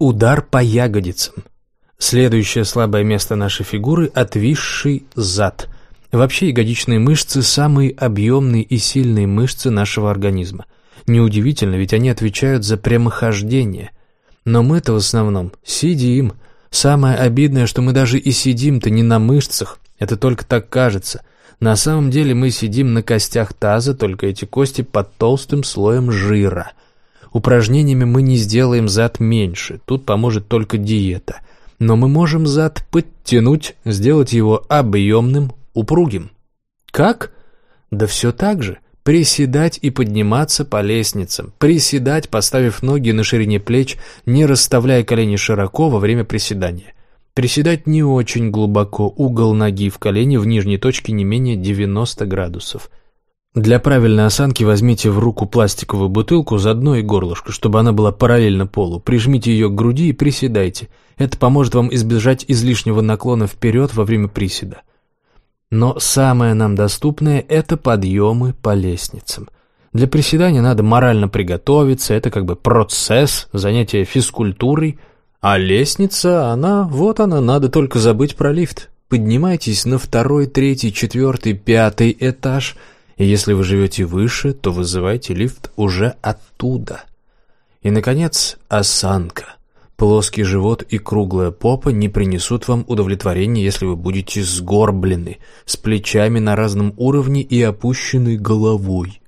Удар по ягодицам. Следующее слабое место нашей фигуры – отвисший зад. Вообще ягодичные мышцы – самые объемные и сильные мышцы нашего организма. Неудивительно, ведь они отвечают за прямохождение. Но мы-то в основном сидим. Самое обидное, что мы даже и сидим-то не на мышцах, это только так кажется. На самом деле мы сидим на костях таза, только эти кости под толстым слоем жира. Упражнениями мы не сделаем зад меньше, тут поможет только диета – но мы можем зад подтянуть, сделать его объемным, упругим. Как? Да все так же. Приседать и подниматься по лестницам. Приседать, поставив ноги на ширине плеч, не расставляя колени широко во время приседания. Приседать не очень глубоко, угол ноги в колене в нижней точке не менее 90 градусов. Для правильной осанки возьмите в руку пластиковую бутылку за дно и горлышко, чтобы она была параллельно полу. Прижмите ее к груди и приседайте. Это поможет вам избежать излишнего наклона вперед во время приседа. Но самое нам доступное – это подъемы по лестницам. Для приседания надо морально приготовиться, это как бы процесс, занятие физкультурой. А лестница, она, вот она, надо только забыть про лифт. Поднимайтесь на второй, третий, четвертый, пятый этаж – и если вы живете выше, то вызывайте лифт уже оттуда. И, наконец, осанка. Плоский живот и круглая попа не принесут вам удовлетворения, если вы будете сгорблены, с плечами на разном уровне и опущенной головой.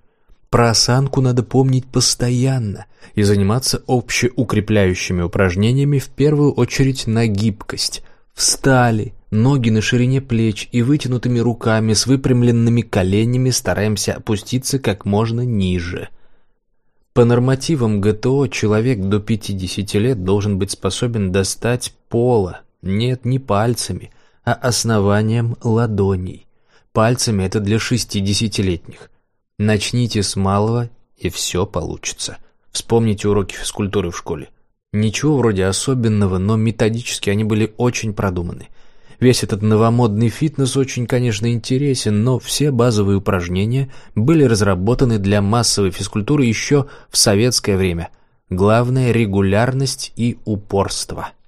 Про осанку надо помнить постоянно и заниматься общеукрепляющими упражнениями в первую очередь на гибкость. Встали, Ноги на ширине плеч и вытянутыми руками с выпрямленными коленями стараемся опуститься как можно ниже. По нормативам ГТО человек до 50 лет должен быть способен достать пола, нет, не пальцами, а основанием ладоней. Пальцами это для 60-летних. Начните с малого, и все получится. Вспомните уроки физкультуры в школе. Ничего вроде особенного, но методически они были очень продуманы. Весь этот новомодный фитнес очень, конечно, интересен, но все базовые упражнения были разработаны для массовой физкультуры еще в советское время. Главное – регулярность и упорство –